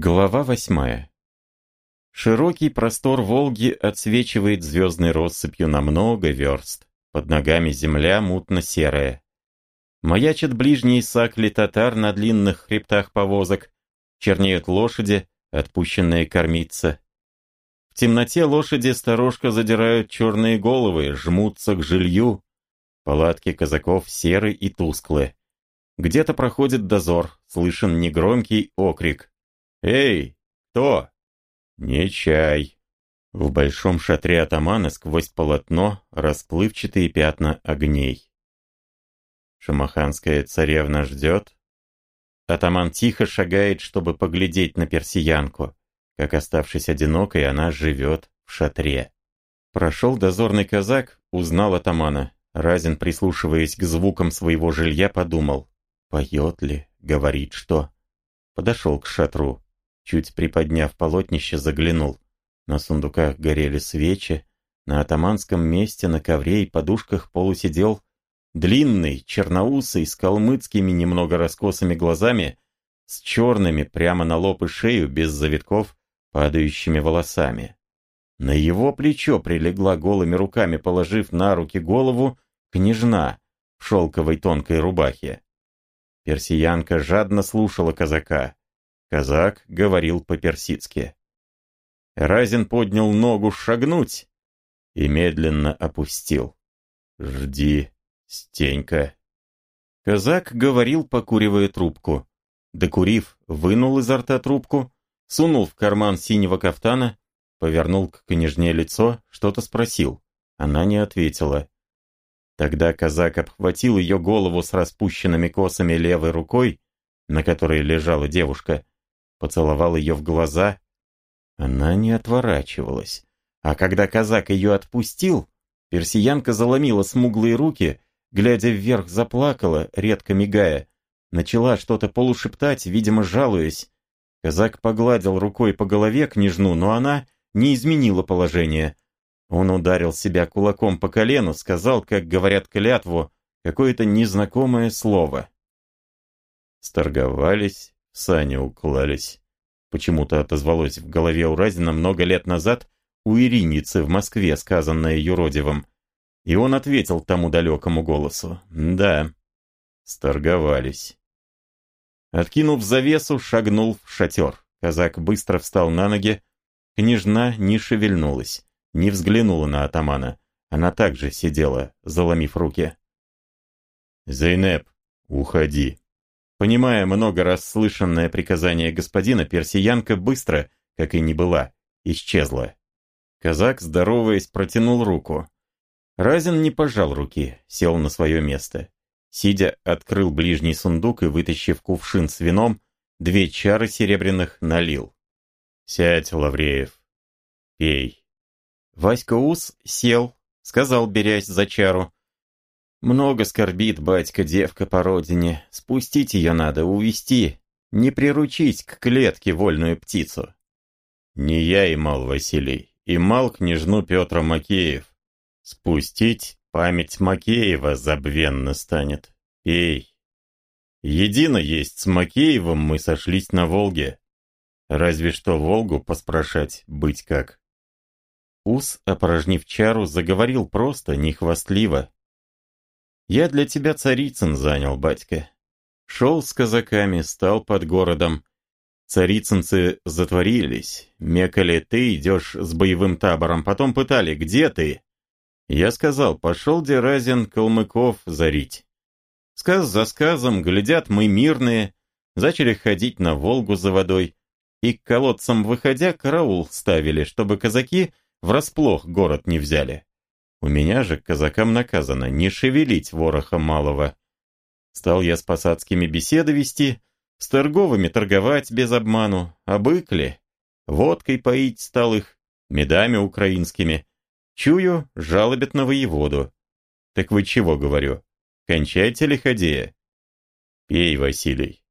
Глава восьмая. Широкий простор Волги отсвечивает звездной россыпью на много верст. Под ногами земля мутно-серая. Маячат ближние сакли татар на длинных хребтах повозок. Чернеют лошади, отпущенные кормиться. В темноте лошади сторожка задирают черные головы, жмутся к жилью. Палатки казаков серы и тусклые. Где-то проходит дозор, слышен негромкий окрик. «Эй, кто?» «Не чай». В большом шатре атамана сквозь полотно расплывчатые пятна огней. Шамаханская царевна ждет. Атаман тихо шагает, чтобы поглядеть на персиянку. Как оставшись одинокой, она живет в шатре. Прошел дозорный казак, узнал атамана. Разин, прислушиваясь к звукам своего жилья, подумал. Поет ли, говорит что. Подошел к шатру. Чуть приподняв полотнище, заглянул. На сундуках горели свечи. На атаманском месте на ковре и подушках полусидел длинный, черноусый, с калмыцкими немного раскосыми глазами, с черными прямо на лоб и шею, без завитков, падающими волосами. На его плечо прилегла голыми руками, положив на руки голову, княжна в шелковой тонкой рубахе. Персиянка жадно слушала казака. Казак говорил по-персидски. Разин поднял ногу шагнуть и медленно опустил. «Жди, Стенька». Казак говорил, покуривая трубку. Докурив, вынул изо рта трубку, сунул в карман синего кафтана, повернул к княжне лицо, что-то спросил. Она не ответила. Тогда казак обхватил ее голову с распущенными косами левой рукой, на которой лежала девушка, поцеловал ее в глаза. Она не отворачивалась. А когда казак ее отпустил, персиянка заломила смуглые руки, глядя вверх, заплакала, редко мигая. Начала что-то полушептать, видимо, жалуясь. Казак погладил рукой по голове княжну, но она не изменила положение. Он ударил себя кулаком по колену, сказал, как говорят клятву, какое-то незнакомое слово. Сторговались, сани уклались. Почему-то отозвалось в голове у Разина много лет назад у Ириницы в Москве, сказанное юродивым. И он ответил тому далекому голосу. Да, сторговались. Откинув завесу, шагнул в шатер. Казак быстро встал на ноги. Княжна не шевельнулась, не взглянула на атамана. Она также сидела, заломив руки. «Зейнеп, уходи», Понимая много раз слышанное приказание господина, персиянка быстро, как и не была, исчезла. Казак, здороваясь, протянул руку. Разин не пожал руки, сел на свое место. Сидя, открыл ближний сундук и, вытащив кувшин с вином, две чары серебряных налил. «Сядь, Лавреев, пей». Васька Ус сел, сказал, берясь за чару, много скорбит батька девка по родине. Спустить ее надо, увести. Не приручить к клетке вольную птицу. Не я имал Василий, имал княжну Петра Макеев. Спустить память Макеева забвенно станет. Пей. Едино есть с Макеевым мы сошлись на Волге. Разве что Волгу поспрашать быть как. Ус, опорожнив чару, заговорил просто, нехвастливо. Я для тебя царицын занял, батька. Шел с казаками, стал под городом. Царицынцы затворились, мекали, ты идешь с боевым табором, потом пытали, где ты? Я сказал, пошел Деразин калмыков зарить. Сказ за сказом, глядят мы мирные, начали ходить на Волгу за водой, и к колодцам выходя караул ставили, чтобы казаки врасплох город не взяли. У меня же казакам наказано не шевелить вороха малого. Стал я с посадскими беседы вести, с торговыми торговать без обману, а быкли. Водкой поить стал их, медами украинскими. Чую, жалобят на воеводу. Так вы чего, говорю, кончайте лиходея. Пей, Василий.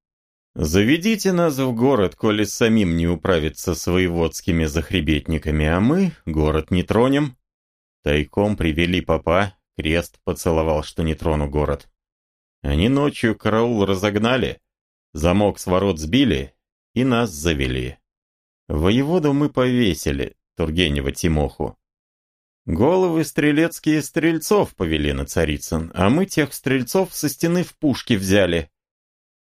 Заведите нас в город, коли самим не управиться с воеводскими захребетниками, а мы город не тронем. Тайком привели папа, крест поцеловал, что не трону город. Они ночью караул разогнали, замок с ворот сбили и нас завели. Воеводу мы повесили, Тургенева Тимоху. Головы стрелецкие стрельцов повели на Царицын, а мы тех стрельцов со стены в пушки взяли.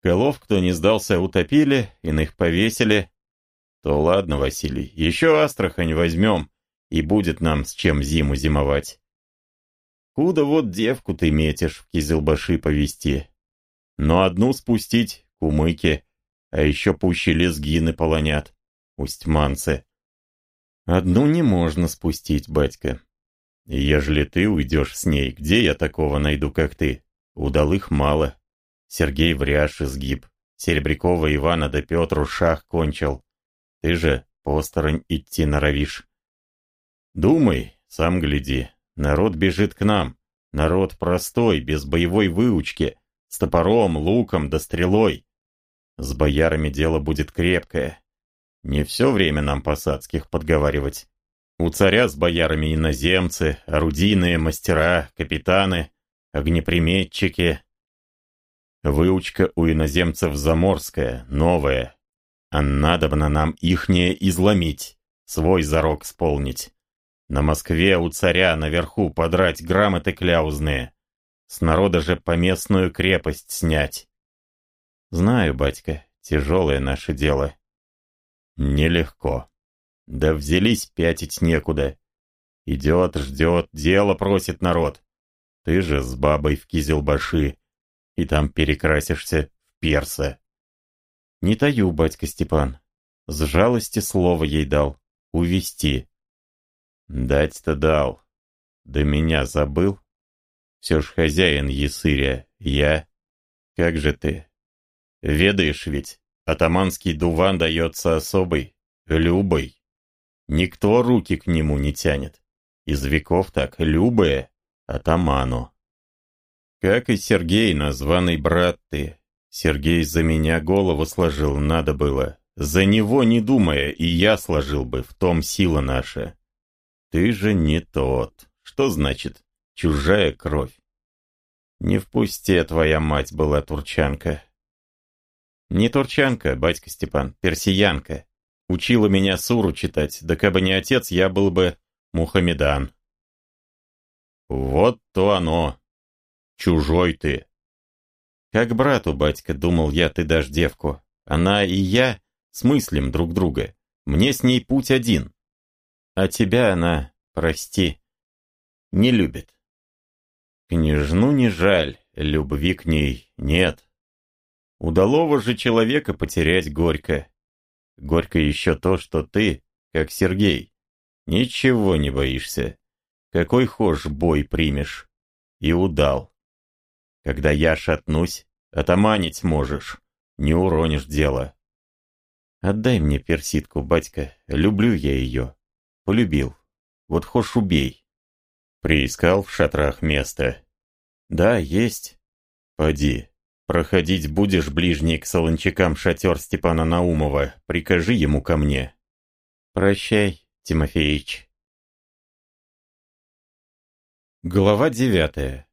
Голов, кто не сдался, утопили, иных повесили. То ладно, Василий, еще Астрахань возьмем, и будет нам с чем зиму зимовать. Куда вот девку ты метишь в Кизилбаши повести. Но одну спустить — кумыки, а еще пуще лезгины полонят, устьманцы. Одну не можно спустить, батька. Ежели ты уйдешь с ней, где я такого найду, как ты? Удалых мало. Сергей Вряж изгиб. Серебрякова Ивана да Петру шах кончил. Ты же посторонь идти норовишь. Думай, сам гляди. Народ бежит к нам. Народ простой, без боевой выучки, с топором, луком да стрелой. С боярами дело будет крепкое. Не все время нам посадских подговаривать. У царя с боярами иноземцы, орудийные мастера, капитаны, огнеприметчики. Выучка у иноземцев заморская, новая. А надобно нам ихнее изломить, свой зарок сполнить. На Москве у царя наверху подрать грамоты кляузные. С народа же поместную крепость снять. Знаю, батька, тяжелое наше дело. Нелегко. Да взялись пятить некуда. Идет, ждет, дело просит народ. Ты же с бабой в Кизелбаши, и там перекрасишься в перса. Не таю, батька Степан. С жалости слово ей дал. Увести. Дать-то дал. Да меня забыл. Все ж хозяин Ясыря, я. Как же ты? Ведаешь ведь, атаманский дуван дается особый, любой. Никто руки к нему не тянет. Из веков так, любое, атаману. Как и Сергей, названный брат ты. Сергей за меня голову сложил, надо было. За него не думая, и я сложил бы, в том сила наша. Ты же не тот. Что значит чужая кровь? Не в пусте твоя мать была турчанка. Не турчанка, батька Степан, персиянка. Учила меня суру читать, да кабы не отец, я был бы Мухаммедан. Вот то оно. Чужой ты. Как брату, батька, думал я, ты дашь девку. Она и я смыслим друг друга. Мне с ней путь один. А тебя она, прости, не любит. Княжну не жаль, любви к ней нет. Удалого же человека потерять горько. Горько еще то, что ты, как Сергей, ничего не боишься. Какой хошь бой примешь. И удал. Когда я шатнусь, отоманить можешь, не уронишь дело. Отдай мне персидку, батька, люблю я ее. Полюбил. Вот хошь убей. Приискал в шатрах место. Да, есть. Поди, Проходить будешь ближний к солончакам шатер Степана Наумова. Прикажи ему ко мне. Прощай, Тимофеич. Глава девятая.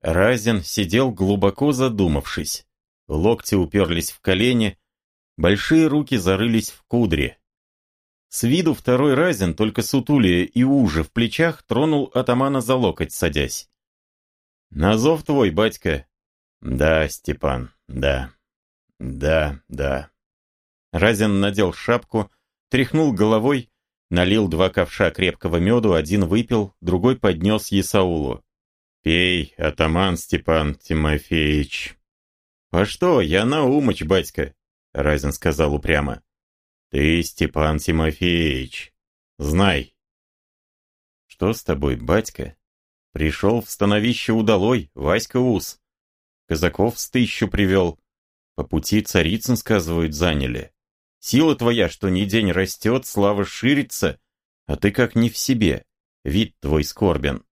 Разин сидел глубоко задумавшись. Локти уперлись в колени, большие руки зарылись в кудре. С виду второй Разин, только сутулия и уже в плечах, тронул атамана за локоть, садясь. «На зов твой, батька!» «Да, Степан, да. Да, да». Разин надел шапку, тряхнул головой, налил два ковша крепкого меду, один выпил, другой поднес Есаулу. «Пей, атаман Степан Тимофеевич». «А что, я Наумыч, батька», — Разин сказал упрямо. «Ты, Степан Тимофеевич, знай». «Что с тобой, батька?» «Пришел в становище удалой, Васька Ус. Казаков с тысячу привел. По пути царицын, сказывают, заняли. Сила твоя, что ни день растет, слава ширится, а ты как не в себе, вид твой скорбен.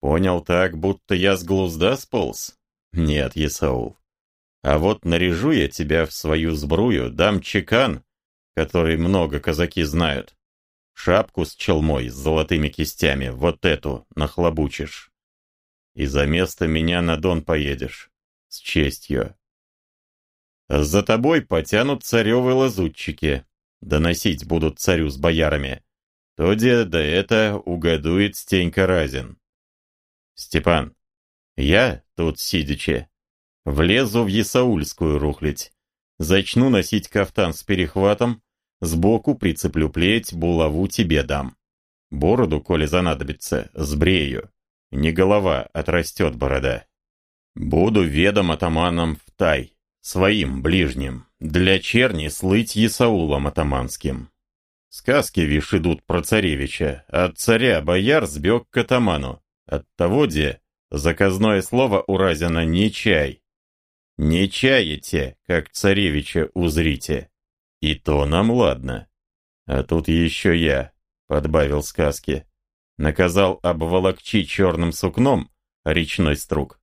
Понял так, будто я с глузда сполз? Нет, Есаул. А вот наряжу я тебя в свою сбрую, дам чекан, который много казаки знают. Шапку с челмой с золотыми кистями, вот эту, нахлобучишь и за место меня на Дон поедешь. С честью. За тобой потянут царевы лазутчики. Доносить будут царю с боярами. То да это угодует Стенька Разин. Степан, я, тут сидячи, влезу в Есаульскую рухлить. Зачну носить кафтан с перехватом, сбоку прицеплю плеть, булаву тебе дам. Бороду, коли занадобится, сбрею. Не голова, отрастет борода. Буду ведом атаманом в тай, своим ближним, для черни слыть Есаулом атаманским. Сказки, вишь, идут про царевича, от царя бояр сбег к атаману. От того, где заказное слово у Разина «не чай». Не чаете, как царевича узрите. И то нам ладно. А тут еще я, подбавил сказки. Наказал обволокчи черным сукном речной струк.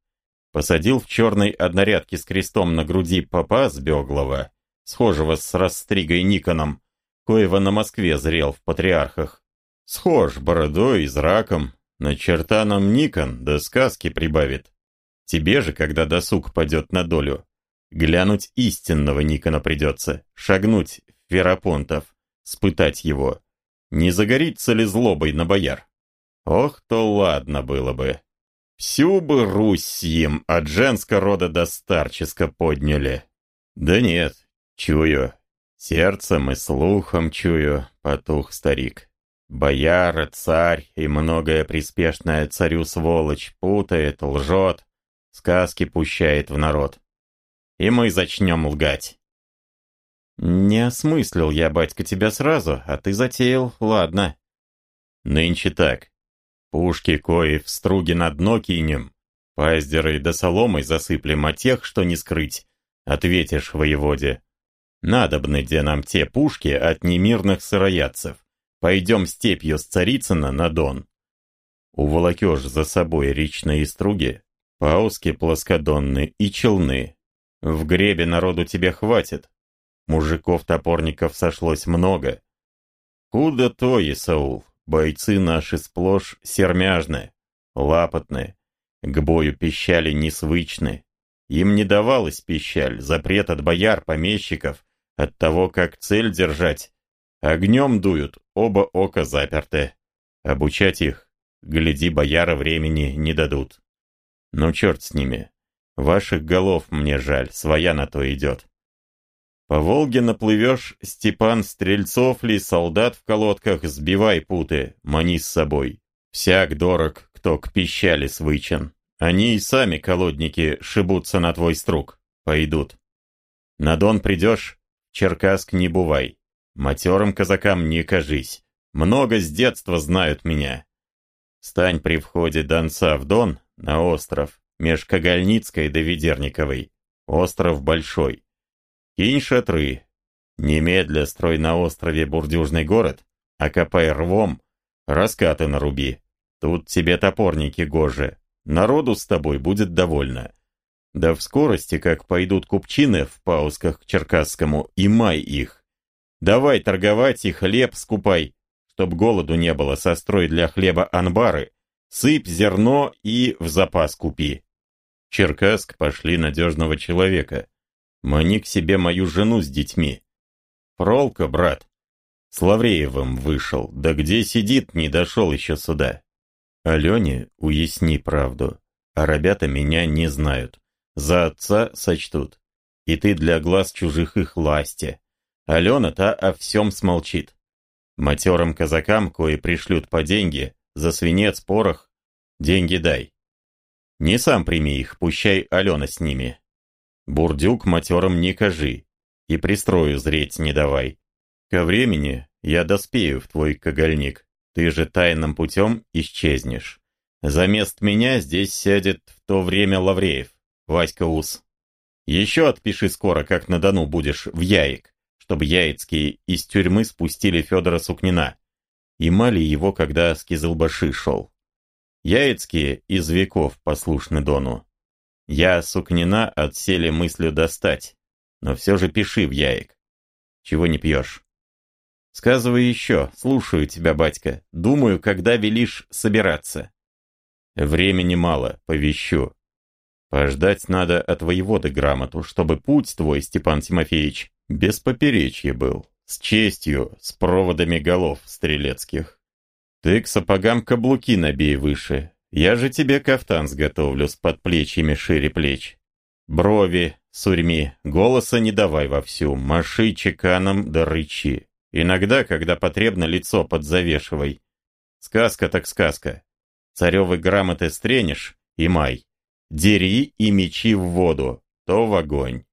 Посадил в черной однорядке с крестом на груди попа с Беглова, схожего с Растригой Никоном, коего на Москве зрел в патриархах. Схож бородой и зраком, на черта нам Никон, да сказки прибавит. Тебе же, когда досуг падет на долю, глянуть истинного Никона придется, шагнуть в Ферапонтов, спытать его. Не загорится ли злобой на бояр? Ох, то ладно было бы. Всю бы Русь им от женского рода до старческо подняли. Да нет, чую, сердцем и слухом чую, потух старик. Бояра, царь и многое приспешная царю сволочь путает, лжет, сказки пущает в народ. И мы зачнем лгать. Не осмыслил я, батька, тебя сразу, а ты затеял, ладно. Нынче так. Пушки кои в струге на дно кинем, паздеры да соломой засыплем, а тех, что не скрыть, ответишь воеводе. Надобны где нам те пушки от немирных сыроядцев. Пойдем степью с Царицына на Дон. Уволокешь за собой речные струги, пауски плоскодонны и челны. В гребе народу тебе хватит. Мужиков-топорников сошлось много. Куда то, Исаул, бойцы наши сплошь сермяжны, лапотны, к бою пищали несвычны. Им не давалась пищаль, запрет от бояр, помещиков, от того, как цель держать, Огнем дуют, оба ока заперты. Обучать их, гляди, бояра времени не дадут. Ну черт с ними. Ваших голов мне жаль, своя на то идет. По Волге наплывешь, Степан, стрельцов ли, солдат в колодках, сбивай путы, мани с собой. Всяк дорог, кто к пищали свычен. Они и сами, колодники, шибутся на твой струк, пойдут. На Дон придешь, Черкасск не бывай. Матерым казакам не кажись. Много с детства знают меня. Стань при входе Донца в Дон на остров, меж Кагальницкой да Ведерниковой. Остров большой. Кинь шатры. Немедля строй на острове бурдюжный город, окопай рвом, раскаты наруби. Тут тебе топорники гоже. Народу с тобой будет довольно. Да в скорости, как пойдут купчины в паусках к Черкасскому, и май их. Давай торговать и хлеб скупай, чтоб голоду не было, сострой для хлеба анбары, сыпь зерно и в запас купи. Черкасск пошли надежного человека. Мани к себе мою жену с детьми. Пролка, брат, с Лавреевым вышел, да где сидит, не дошел еще сюда. Алене уясни правду, а ребята меня не знают. За отца сочтут. И ты для глаз чужих их ласти. Алена-то о всем смолчит. Матерым казакам, кои пришлют по деньги, за свинец, порох, деньги дай. Не сам прими их, пущай Алена с ними. Бурдюк матерым не кажи, и пристрою зреть не давай. Ко времени я доспею в твой кагальник, ты же тайным путем исчезнешь. Замест меня здесь сядет в то время Лавреев, Васька Ус. Еще отпиши скоро, как на Дону будешь, в Яик чтобы Яицкие из тюрьмы спустили Федора Сукнина и мали его, когда с Кизылбаши шел. Яицкие из веков послушны Дону. Я Сукнина отсели мыслью достать, но все же пиши в Яик. Чего не пьешь? Сказывай еще, слушаю тебя, батька. Думаю, когда велишь собираться. Времени мало, повещу. Пождать надо от воеводы грамоту, чтобы путь твой, Степан Тимофеевич, без поперечья был, с честью, с проводами голов стрелецких. Ты к сапогам каблуки набей выше, я же тебе кафтан сготовлю с подплечьями шире плеч. Брови, сурьми, голоса не давай вовсю, маши чеканом да рычи. Иногда, когда потребно, лицо подзавешивай. Сказка так сказка. Царевы грамоты стренешь и май. Дери и мечи в воду, то в огонь.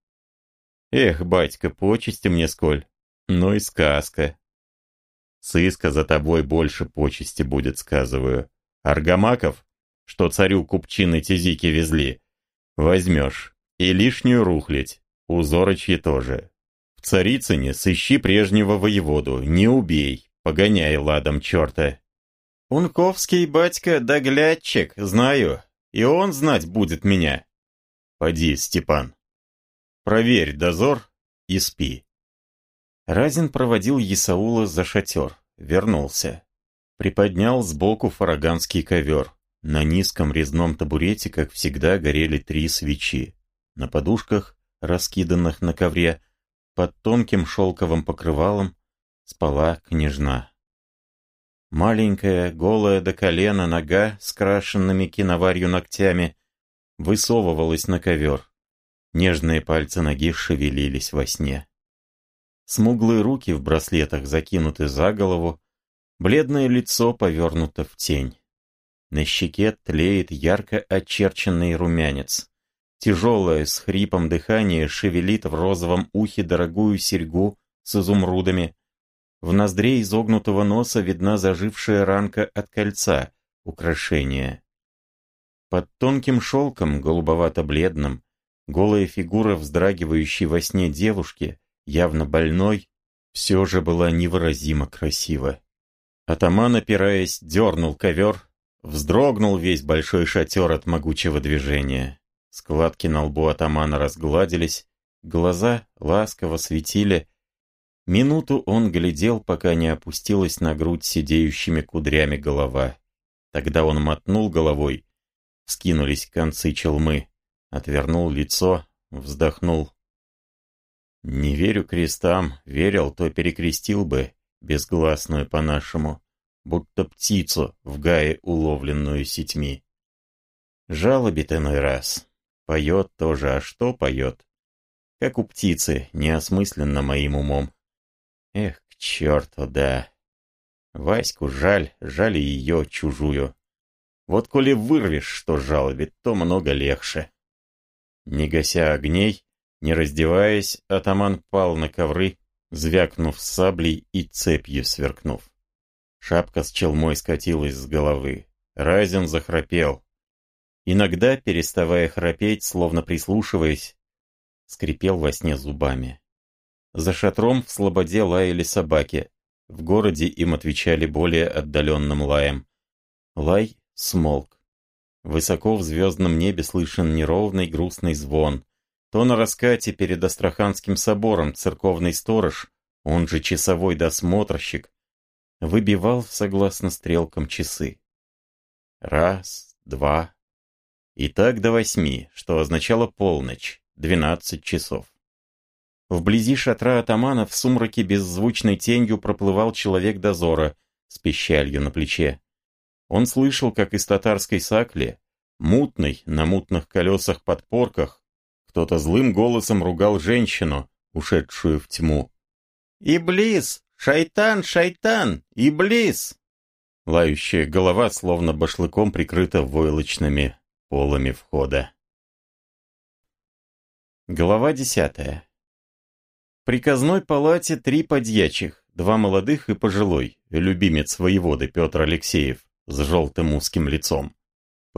Эх, батька, почести мне сколь. Ну и сказка. Сыска за тобой больше почести будет, сказываю. Аргамаков, что царю купчины тизики везли, возьмешь. И лишнюю рухлядь, узорочье тоже. В Царицыне сыщи прежнего воеводу, не убей, погоняй ладом черта. Унковский батька доглядчик, знаю, и он знать будет меня. Поди, Степан. Проверь дозор и спи. Разин проводил Исаула за шатер, вернулся. Приподнял сбоку фараганский ковер. На низком резном табурете, как всегда, горели три свечи. На подушках, раскиданных на ковре, под тонким шелковым покрывалом, спала княжна. Маленькая, голая до колена нога с крашенными киноварью ногтями высовывалась на ковер. Нежные пальцы ноги шевелились во сне. Смуглые руки в браслетах закинуты за голову, бледное лицо повернуто в тень. На щеке тлеет ярко очерченный румянец. Тяжелое, с хрипом дыхание, шевелит в розовом ухе дорогую серьгу с изумрудами. В ноздре изогнутого носа видна зажившая ранка от кольца, украшение. Под тонким шелком, голубовато-бледным, голая фигура вздрагивающей во сне девушки, явно больной, все же была невыразимо красива. Атаман, опираясь, дернул ковер, вздрогнул весь большой шатер от могучего движения. Складки на лбу атамана разгладились, глаза ласково светили. Минуту он глядел, пока не опустилась на грудь сидеющими кудрями голова. Тогда он мотнул головой, скинулись концы челмы, отвернул лицо, вздохнул. «Не верю крестам, верил, то перекрестил бы, безгласную по-нашему, будто птицу в гае уловленную сетьми. Жалобит иной раз, Поет тоже, а что поет? Как у птицы, неосмысленно моим умом. Эх, к черту, да. Ваську жаль, жаль ее, чужую. Вот коли вырвешь, что жалобит, то много легче. Не гася огней, не раздеваясь, атаман пал на ковры, звякнув саблей и цепью сверкнув. Шапка с челмой скатилась с головы. Разин захрапел. Иногда, переставая храпеть, словно прислушиваясь, скрипел во сне зубами. За шатром в слободе лаяли собаки. В городе им отвечали более отдаленным лаем. Лай смолк. Высоко в звездном небе слышен неровный грустный звон. То на раскате перед Астраханским собором церковный сторож, он же часовой досмотрщик, выбивал согласно стрелкам часы. Раз, два, и так до восьми, что означало полночь, двенадцать часов. Вблизи шатра атамана в сумраке беззвучной тенью проплывал человек дозора с пищалью на плече. Он слышал, как из татарской сакли, мутной, на мутных колесах подпорках, кто-то злым голосом ругал женщину, ушедшую в тьму. «Иблис! Шайтан, шайтан! Иблис!» Лающая голова словно башлыком прикрыта войлочными полами входа. Глава десятая. В приказной палате три подьячих, два молодых и пожилой, любимец воеводы Петр Алексеев с желтым узким лицом.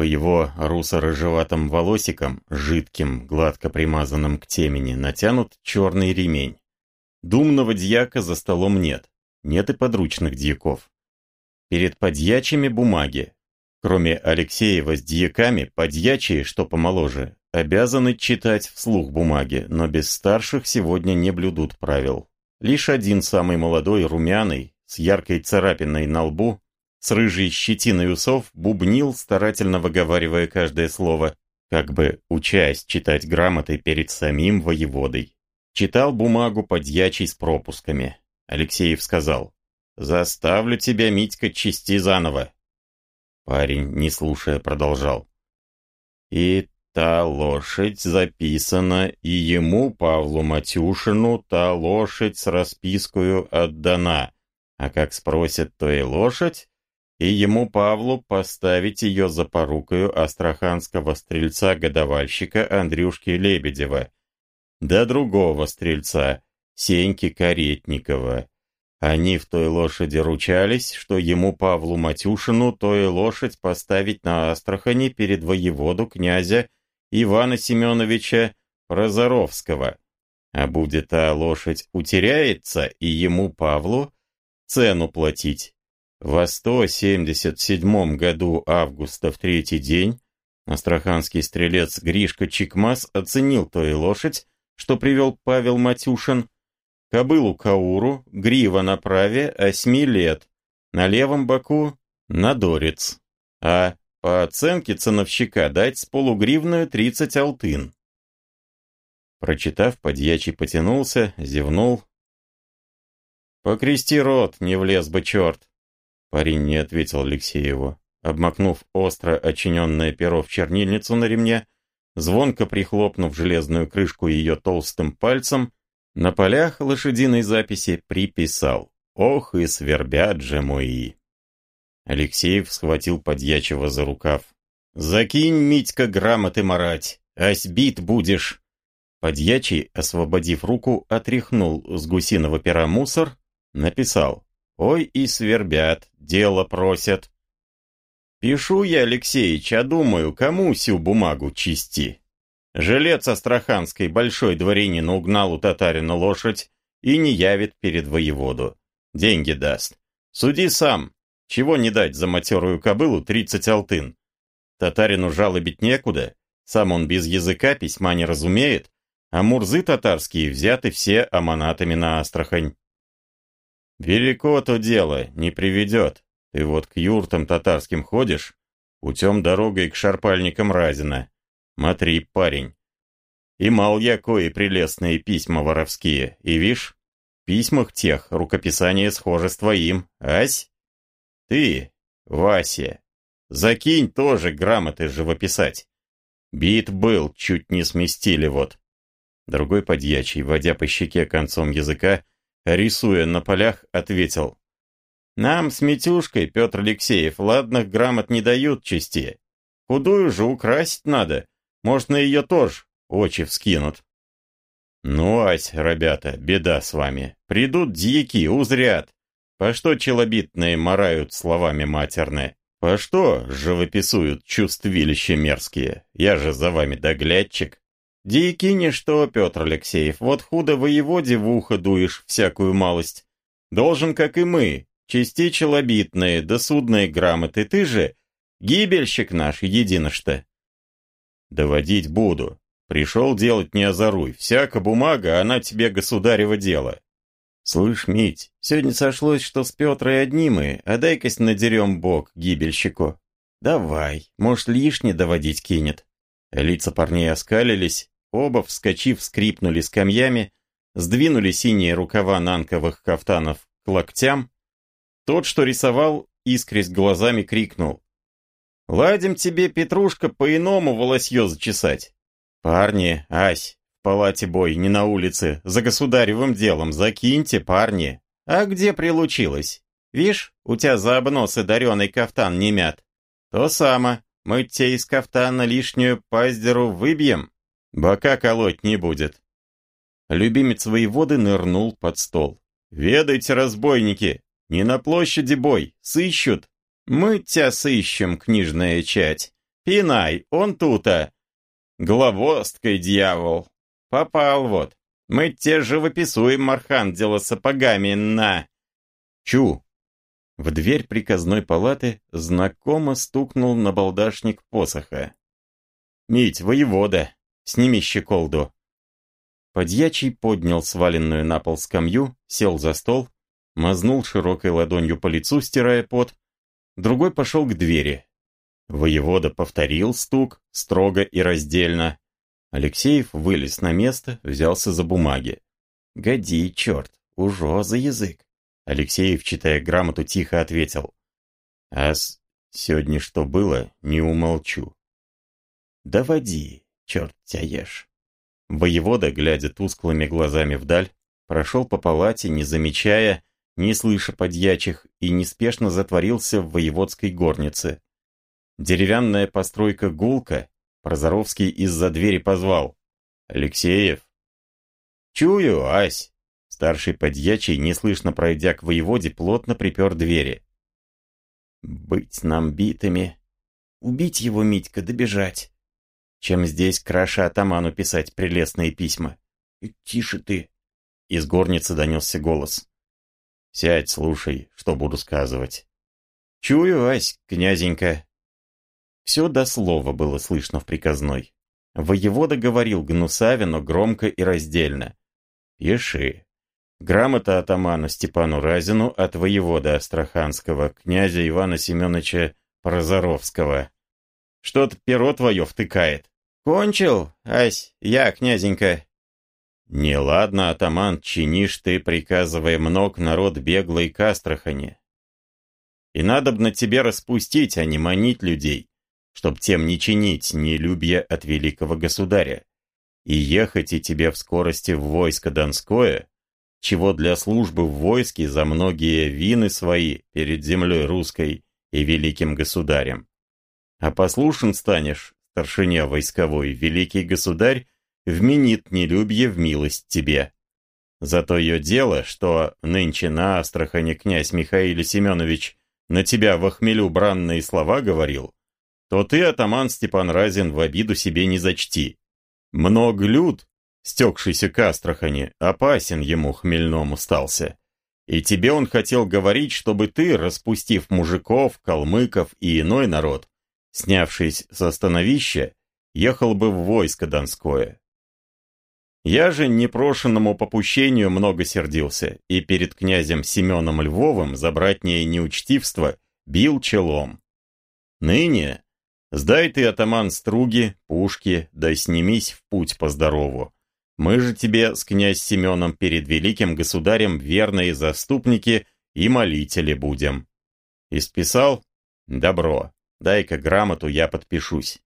По его русо-рыжеватым волосикам, жидким, гладко примазанным к темени, натянут черный ремень. Думного дьяка за столом нет, нет и подручных дьяков. Перед подьячими бумаги, Кроме Алексеева с дьяками, подьячие, что помоложе, обязаны читать вслух бумаги, но без старших сегодня не блюдут правил. Лишь один самый молодой, румяный, с яркой царапиной на лбу, с рыжей щетиной усов, бубнил, старательно выговаривая каждое слово. как бы учась читать грамоты перед самим воеводой. Читал бумагу подьячий с пропусками. Алексеев сказал, «Заставлю тебя, Митька, чисти заново». Парень, не слушая, продолжал. «И та лошадь записана, и ему, Павлу Матюшину, та лошадь с распискою отдана. А как спросят, то лошадь, и ему, Павлу, поставить ее за порукою астраханского стрельца-годовальщика Андрюшки Лебедева, да другого стрельца, Сеньки Каретникова. Они в той лошади ручались, что ему, Павлу Матюшину, той лошадь поставить на Астрахани перед воеводу князя Ивана Семеновича Прозоровского. А будет та лошадь утеряется, и ему, Павлу, цену платить. Во 177 году августа в третий день астраханский стрелец Гришка Чикмас оценил той лошадь, что привел Павел Матюшин, кобылу Кауру, грива на праве, осьми лет, на левом боку надорец, а по оценке ценовщика дать с полугривную 30 алтын. Прочитав, подьячий потянулся, зевнул. «Покрести рот, не влез бы черт!» Парень не ответил Алексееву. Обмакнув остро очиненное перо в чернильницу на ремне, звонко прихлопнув железную крышку ее толстым пальцем, на полях лошадиной записи приписал «Ох и свербят же мои!» Алексеев схватил подьячего за рукав. «Закинь, Митька, грамоты марать, ась бит будешь!» Подьячий, освободив руку, отряхнул с гусиного пера мусор, написал Ой и свербят, дело просят. Пишу я, Алексеич, а думаю, кому сю бумагу чисти. Жилец Астраханской большой дворянин угнал у татарина лошадь и не явит перед воеводу. Деньги даст. Суди сам. Чего не дать за матерую кобылу тридцать алтын? Татарину жалобить некуда. Сам он без языка письма не разумеет, а мурзы татарские взяты все аманатами на Астрахань. Велико то дело, не приведет. Ты вот к юртам татарским ходишь, путем дорогой к шарпальникам Разина. Смотри, парень. И мал я кои прелестные письма воровские, и вишь, в письмах тех рукописание схоже с твоим, ась? Ты, Вася, закинь тоже грамоты живописать. Бит был, чуть не сместили вот. Другой подьячий, водя по щеке концом языка, рисуя на полях, ответил. «Нам с Митюшкой, Петр Алексеев, ладных грамот не дают части. Худую же украсить надо. Может, на ее тоже очи вскинут». «Ну, ась, ребята, беда с вами. Придут дьяки, узрят. По что челобитные морают словами матерные? По что живописуют чувствилища мерзкие? Я же за вами доглядчик. Дикини что, Петр Алексеев, вот худо воеводе в ухо дуешь всякую малость. Должен, как и мы, части челобитные, да грамоты. Ты же гибельщик наш, едино-что. Доводить буду. Пришел делать не озоруй. Всяка бумага, она тебе государево дело. Слышь, Мить, сегодня сошлось, что с Петрой одни мы, а дай-кась надерем бок гибельщику. Давай, может, лишнее доводить кинет. Лица парней оскалились, Оба, вскочив, скрипнули скамьями, сдвинули синие рукава нанковых кафтанов к локтям. Тот, что рисовал, искрясь глазами, крикнул. «Ладим тебе, Петрушка, по-иному волосье зачесать!» «Парни, ась, в палате бой, не на улице, за государевым делом, закиньте, парни!» «А где прилучилось? Вишь, у тебя за обносы дареный кафтан не мят. То само, мы тебе из кафтана лишнюю паздеру выбьем!» Бока колоть не будет. Любимец воеводы нырнул под стол. «Ведайте, разбойники! Не на площади бой! Сыщут! Мы тебя сыщем, книжная чать! Пинай, он тута! Главосткой, дьявол! Попал вот! Мы те же выписуем Мархандела сапогами на...» «Чу!» В дверь приказной палаты знакомо стукнул на балдашник посоха. «Мить, воевода!» Сними щеколду». Подьячий поднял сваленную на пол скамью, сел за стол, мазнул широкой ладонью по лицу, стирая пот. Другой пошел к двери. Воевода повторил стук строго и раздельно. Алексеев вылез на место, взялся за бумаги. «Годи, черт, ужо за язык!» Алексеев, читая грамоту, тихо ответил. «А с... сегодня что было, не умолчу». «Доводи, черт тебя ешь!» Воевода, глядя тусклыми глазами вдаль, прошел по палате, не замечая, не слыша подьячих, и неспешно затворился в воеводской горнице. Деревянная постройка гулка, Прозоровский из-за двери позвал. «Алексеев?» «Чую, Ась!» Старший подьячий, неслышно пройдя к воеводе, плотно припер двери. «Быть нам битыми. Убить его, Митька, добежать. Чем здесь краше атаману писать прелестные письма. Тише ты!» Из горницы донесся голос. «Сядь, слушай, что буду сказывать». «Чую, Ась, князенька, все до слова было слышно в приказной. Воевода говорил гнусаве, громко и раздельно. «Пиши. Грамота атаману Степану Разину от воевода Астраханского, князя Ивана Семеновича Прозоровского. Что-то перо твое втыкает. Кончил, ась, я, князенька. Не ладно, атаман, чинишь ты, приказывая мног народ беглый к Астрахани. И надобно тебе распустить, а не манить людей чтоб тем не чинить нелюбие от великого государя, и ехать и тебе в скорости в войско Донское, чего для службы в войске за многие вины свои перед землей русской и великим государем. А послушен станешь, старшиня войсковой, великий государь вменит нелюбие в милость тебе. Зато ее дело, что нынче на Астрахани князь Михаил Семенович на тебя в охмелю бранные слова говорил, то ты, атаман Степан Разин, в обиду себе не зачти. Много люд, стекшийся к Астрахани, опасен ему хмельному стался. И тебе он хотел говорить, чтобы ты, распустив мужиков, калмыков и иной народ, снявшись со становища, ехал бы в войско Донское. Я же непрошенному попущению много сердился, и перед князем Семеном Львовым за братнее неучтивство бил челом. Ныне, Сдай ты, атаман, струги, пушки, да снимись в путь по здорову. Мы же тебе с князь Семеном перед великим государем верные заступники и молители будем. Исписал? Добро. Дай-ка грамоту, я подпишусь.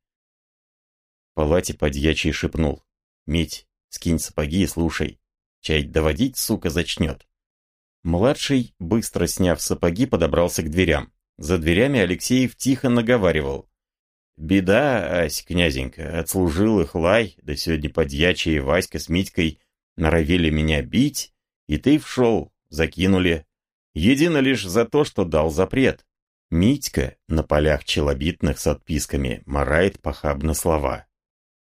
В палате подьячий шепнул. Мить, скинь сапоги и слушай. Чай доводить, сука, зачнет. Младший, быстро сняв сапоги, подобрался к дверям. За дверями Алексеев тихо наговаривал. Беда, ась, князенька, отслужил их лай, да сегодня подьячие Васька с Митькой норовили меня бить, и ты вшел, закинули. Едино лишь за то, что дал запрет. Митька на полях челобитных с отписками морает похабно слова.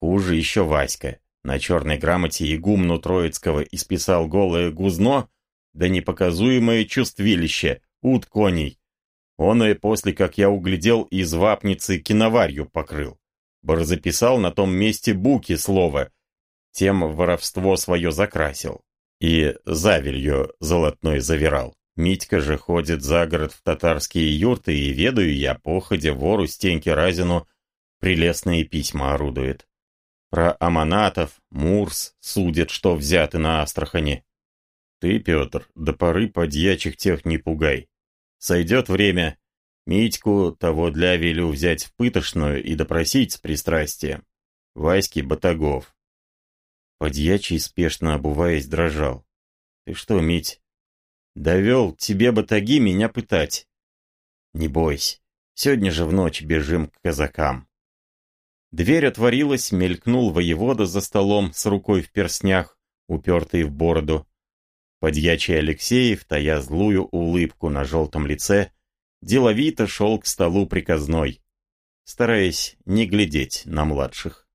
Хуже еще Васька. На черной грамоте игумну Троицкого исписал голое гузно, да непоказуемое чувствилище, ут коней, он и после, как я углядел, из вапницы киноварью покрыл. Записал на том месте буки слово, тем воровство свое закрасил. И завелью золотной завирал. Митька же ходит за город в татарские юрты, и ведаю я, походя вору Стеньке Разину, прелестные письма орудует. Про Аманатов, Мурс судят, что взяты на Астрахани. Ты, Петр, до поры подьячих тех не пугай. Сойдет время, Митьку того для велю взять в пытошную и допросить с пристрастием. Васьки Батагов. Подьячий, спешно обуваясь, дрожал. «Ты что, Мить, довел тебе батаги меня пытать?» «Не бойся, сегодня же в ночь бежим к казакам». Дверь отворилась, мелькнул воевода за столом с рукой в перстнях, упертый в бороду. Подьячий Алексеев, тая злую улыбку на желтом лице, деловито шел к столу приказной, стараясь не глядеть на младших.